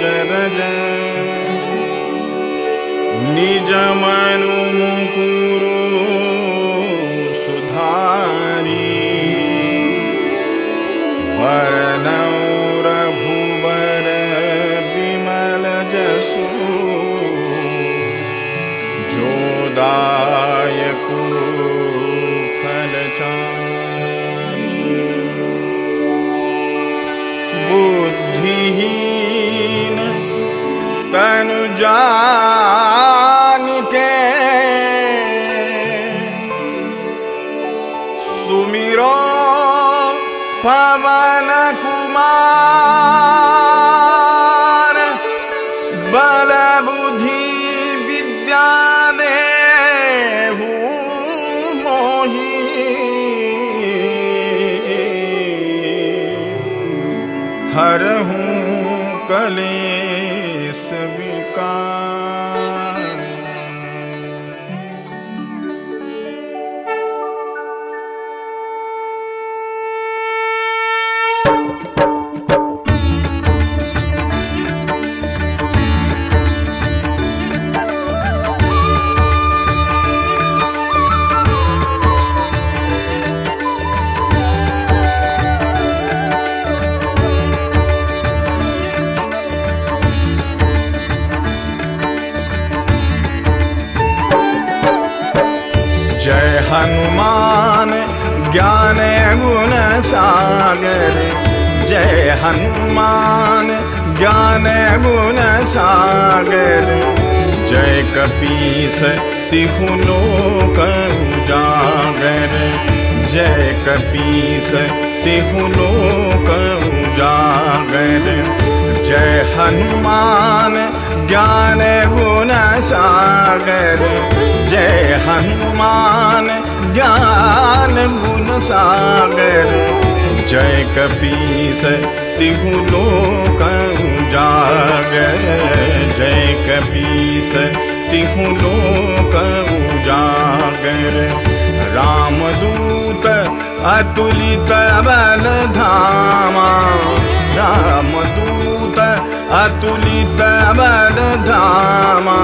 जरज निजमनुकुरु तनु जान के सुमिरो पवन कुमार बल बुद्धि विद्या देहु मोही। हर हूँ कलेस का जय हनुमान ज्ञान गुण सागर। जय हनुमान ज्ञान गुण सागर। जय कपीस तिहु लोक उजागर। जय कपीस तिहु लोक उजागर जय हनुमान, ज्ञान गुण सागर। जय हनुमान, ज्ञान गुण सागर। जय कपीस तिहु लोक उजागर। जय कपीस तिहु लोक उजागर। रामदूत, अतुलित बल धामा रामदूत तुलि दव दधमा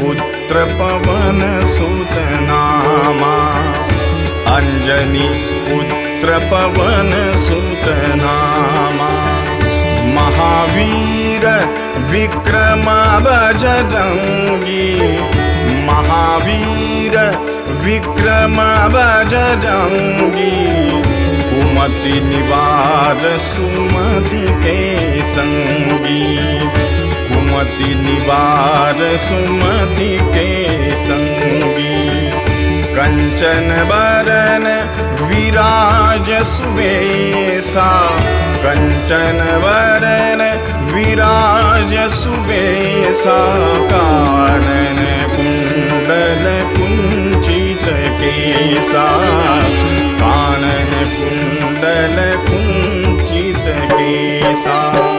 पुत्र पवन सुतनामा। अञ्जलि पुत्र पवन सुतनामा। महावीर विक्रमवजदङ्गी महावीर विक्रमवजदङ्गी कुमति निवार सुमति के संगी। कुमति निवार सुमति के संगी। कंचन बरन विराज सुबेसा कंचन बरन विराज सुबेसा कानन कुंडल कुंचित केसा जिडेसा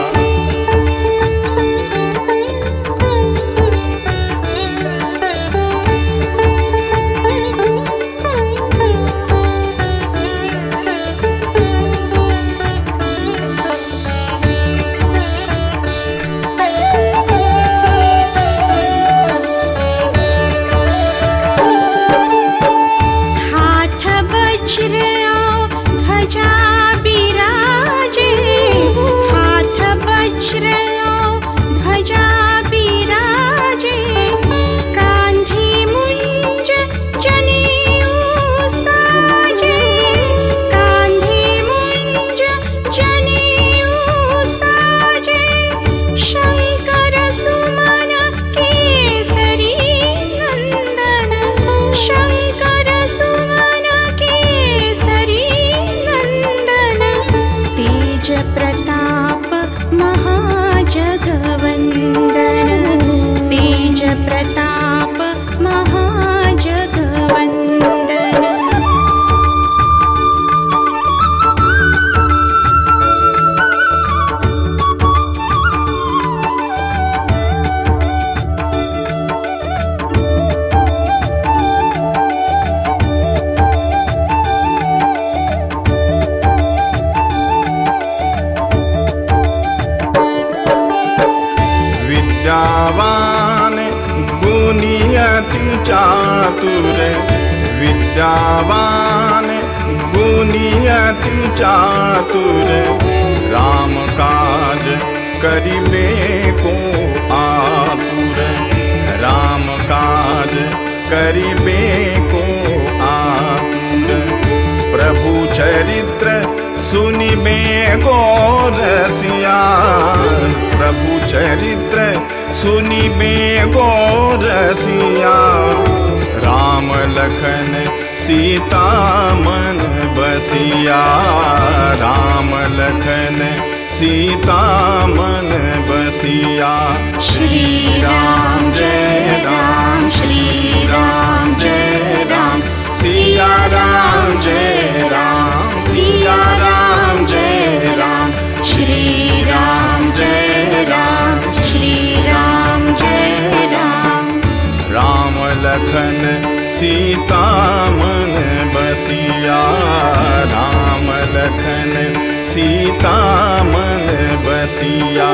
सीता मन बसिया। राम लखन सीता मन बसिया। श्री राम जय राम श्री राम जय राम। सिया राम जय राम सिया राम जय राम। श्री राम जय राम श्री राम जय राम। राम लखन सीता मन बसिया, राम लखन सीता बसिया।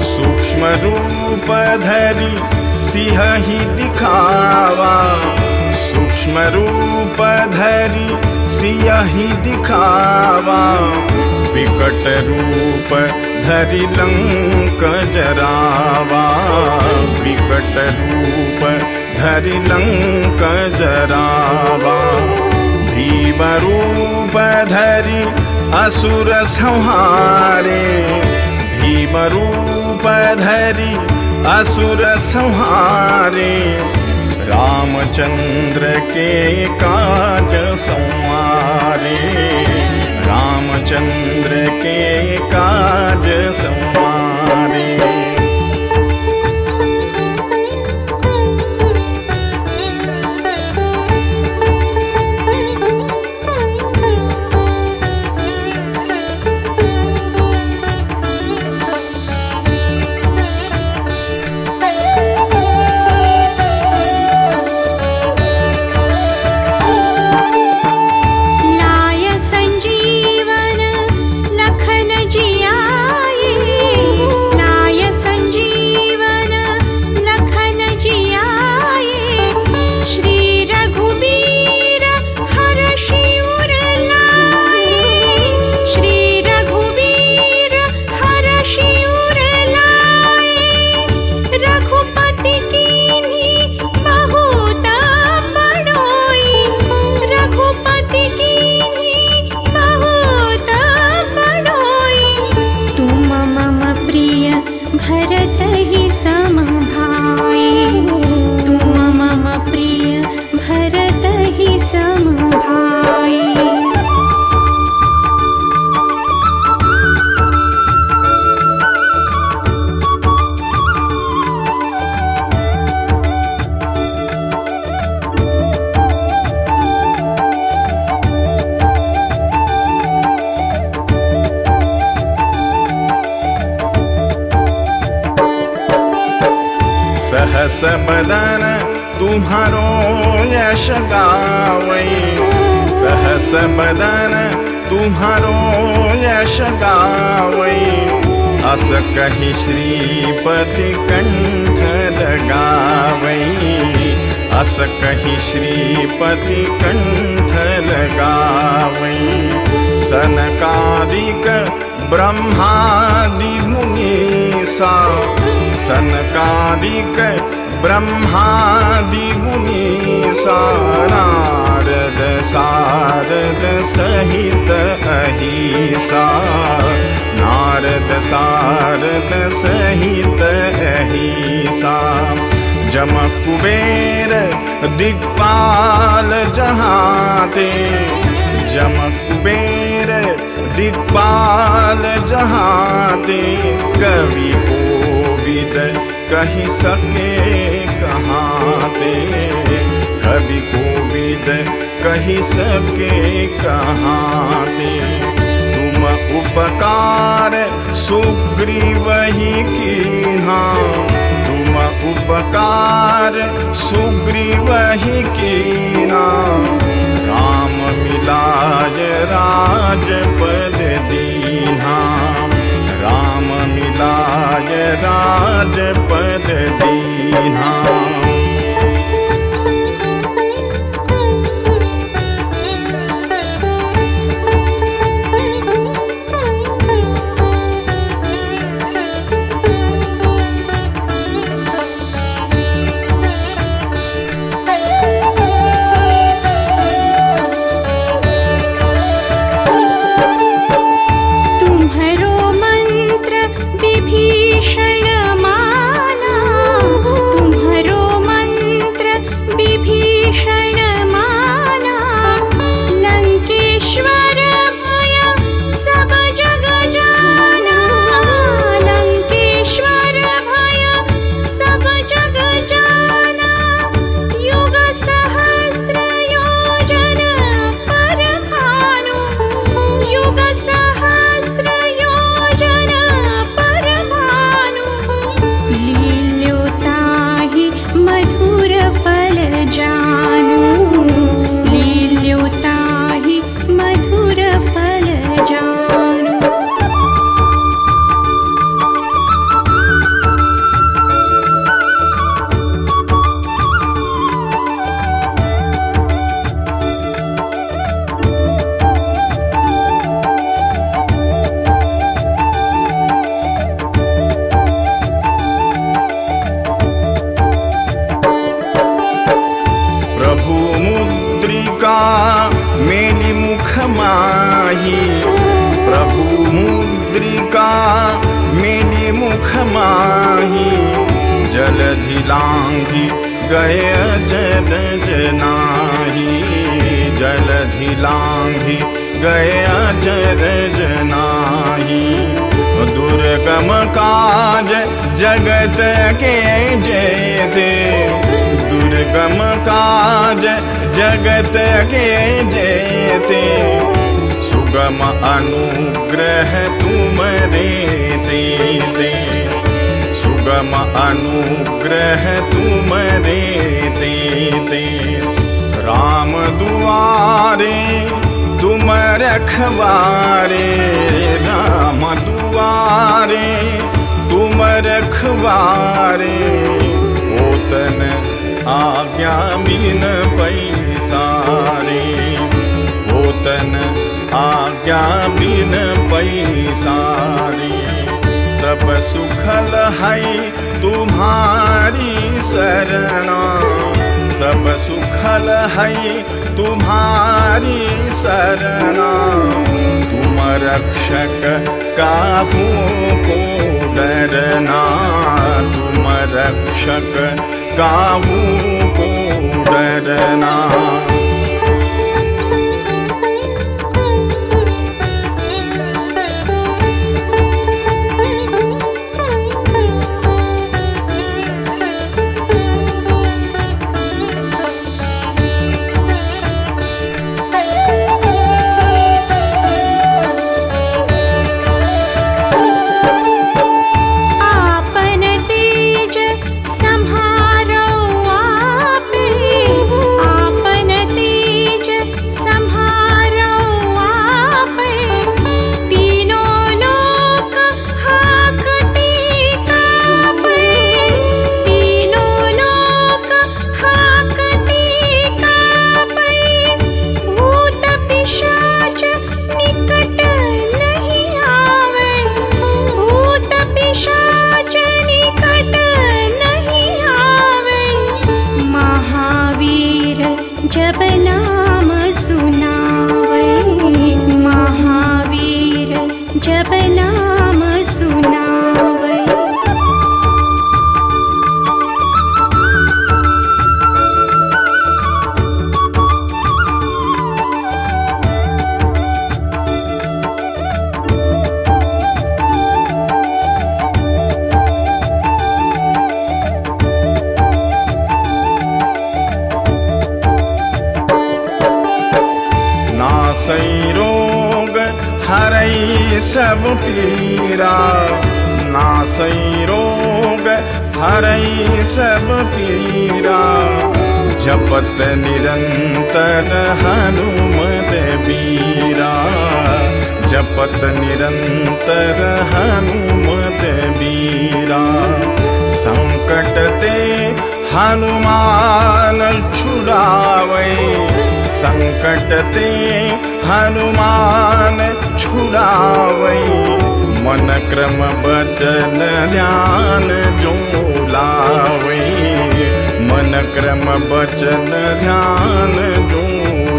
सूक्ष्म रूप धरी सिंह ही दिखावा। सूक्ष्म रूप धरि सिंह दिखावा। विकट रूप धरि लंक जरावा। विकट रूप धरि लंक जरावा भीम रूप धरि असुर संहारे। भीम रूप धरि असुर संहारे। रामचंद्र के काज संवारे। रामचंद्र के काज संवारे। श्रीपति कंठ लगावई अस कही श्रीपति कंठ लगावई सनकादिक ब्रह्मादि मुनीसा। सनकादिक ब्रह्मादि मुनीसा नारद सारद सहित अहिसा। नारद सारद सहित अहिसा। जम कुबेर दिक्पाल जहाते। जम कुबेर दिक्पाल जहाते। कवि कोविद कही सके कहाते कवि कोविद कही सके कहाते। तुम उपकार सुग्रीव ही। कीन्हा तुम उपकार सुग्रीव ही। कीना राम मिलाय राजपद दीन्हा। राम राज राजपद दीना काज जगत के जय दे दुर्गम काज जगत के जय दे सुगम अनुग्रह तुम रे दे दे सुगम अनुग्रह तुम रे दे दे राम दुआरे, तुम रखवारे। राम दुआरे तुम रखवारे। ओतन आज्ञा बिन पैसारे। ओतन आज्ञा बिन पैसारे। सब सुखल है तुम्हारी शरणा। सब सुखल है तुम्हारी शरणा। रक्षक काहू को तुम रक्षक काहू को डरना सब पीरा जपत निरंतर हनुमत बीरा जपत निरंतर हनुमत बीरा संकट ते हनुमान छुड़ावे। संकट ते हनुमान छुड़ावे मन क्रम बचन ध्यान लावे। मन क्रम बचन ध्यान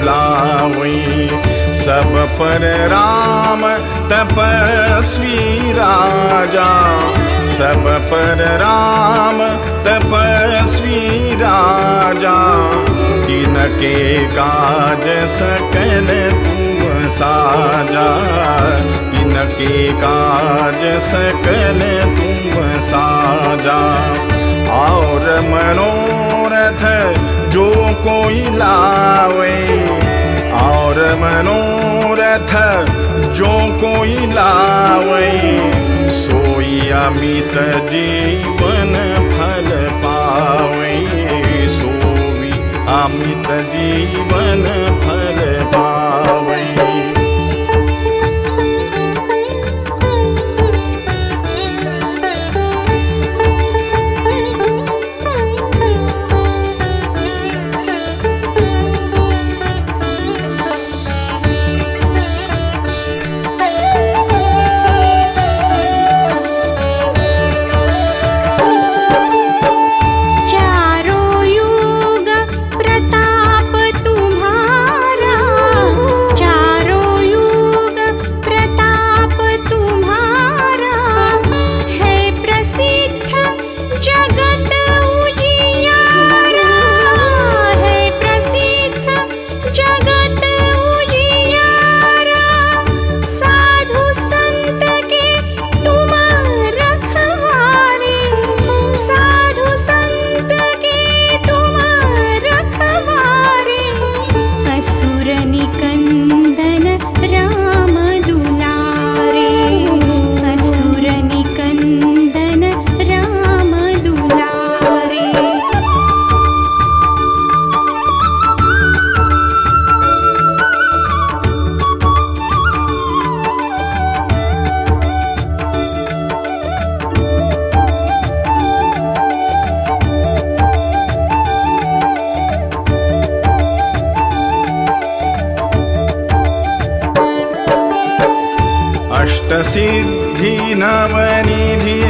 लावे। सब पर राम तपस्वी राजा। सब पर राम तपस्वी राजा। तिनके काज सकल तुम साजा तिनके काज सकल तुम साजा। और मनोरथ जो कोई लावे, और मनोरथ जो कोई लावे, सोई अमित जीवन फल पावे। सोई अमित जीवन फल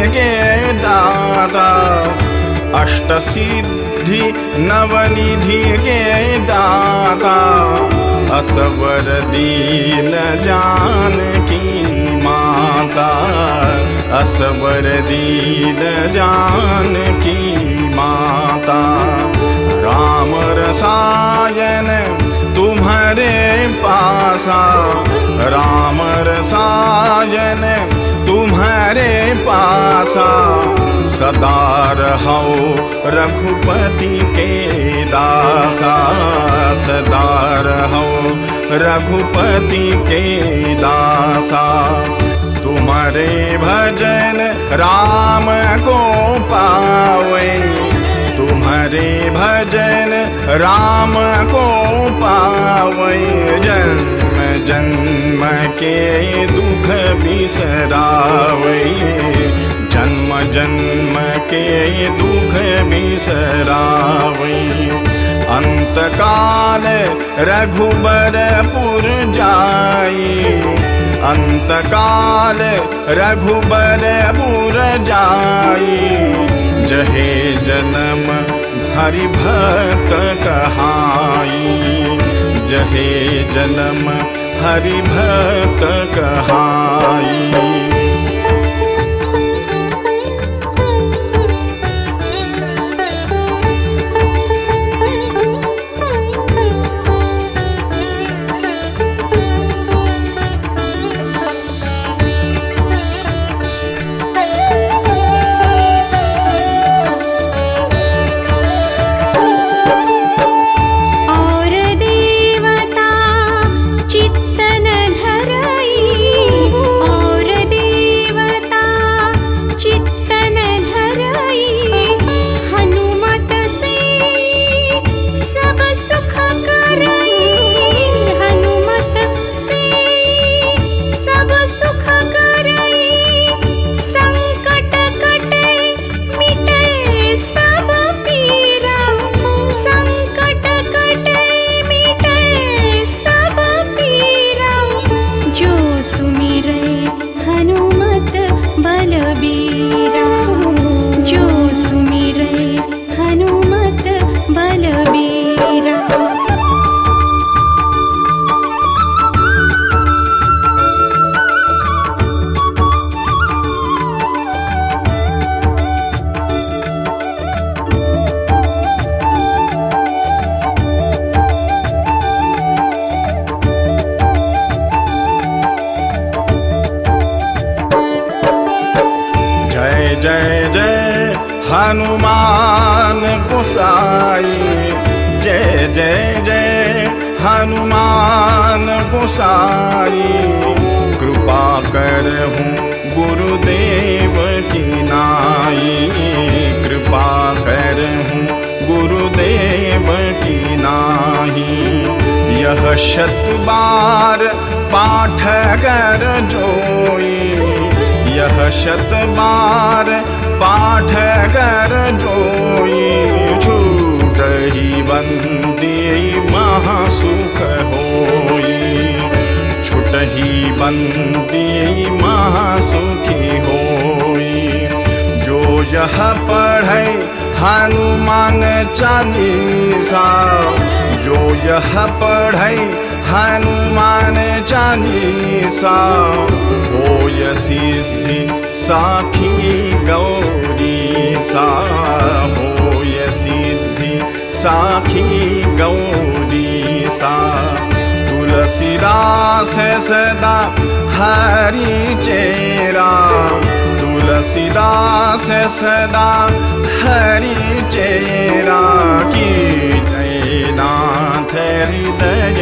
गे दाता। अष्टसिद्धि नवनिधि गे दाता। असवर दीन जानकी माता असवर जानकी माता राम रसायन तुम्हारे पासा राम रसायन तुम्हारे पासा सदा रहो रघुपति के दासा सदा रहो रघुपति के दासा। तुम्हारे भजन राम को पावे। तुम्हारे भजन राम को पावे जन्म जन्म के दुख बिसरावे जन्म जन्म के दुख बिसरावे अंतकाल रघुबरपुर जाई। अंतकाल रघुबरपुर जाई। जहे जन्म हरि भक्त कहाई। जहे जन्म हरि भक्त कहाई। जय जय हनुमान गोसाई। जय जय जय हनुमान गोसाई। कृपा कर हूँ गुरुदेव की नाई। कृपा कर हूँ गुरुदेव की नाही यह शत बार पाठ कर जोई। यह शत बार पाठ कर जोई छूट ही बंदी महासुख होई। छुट बंदी महासुखी होई। जो हनुमान चालीसा जो यह पढ़े हनुमान होय सिद्धि साखी गौरी सा होय सिद्धि साखी गौरी सा तुलसीदास सदा हरि चेरा। तुलसीदास सदा हरि चेरा। की जय नाथ हृदय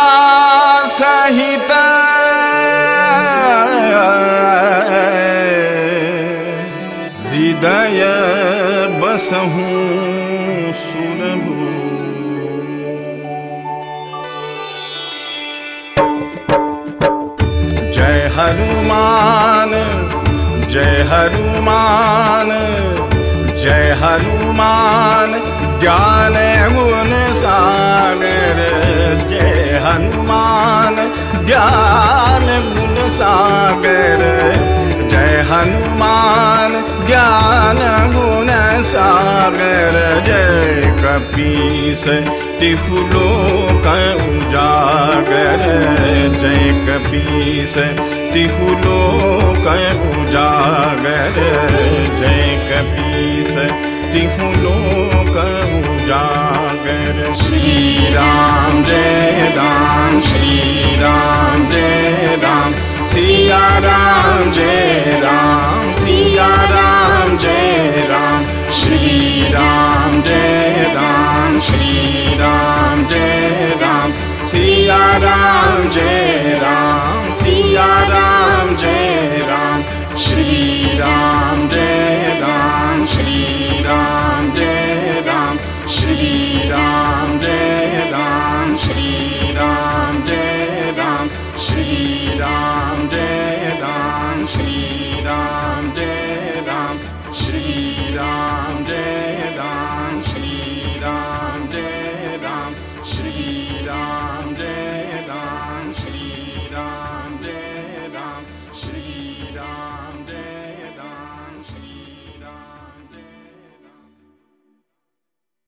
सहित। हृदय बसहूँ सुरभू। जय हनुमान जय हनुमान जय हनुमान ज्ञान ज्ञान गुण सागर, जय हनुमान ज्ञान गुण सागर, जय कपीस तिहु लोक उजागर, जय कपीस तिहु लोक उजागर, जय कपीस तिहु लोक उजागर। श्री राम जय राम श्री राम जय राम सिया राम जय राम सिया राम जय राम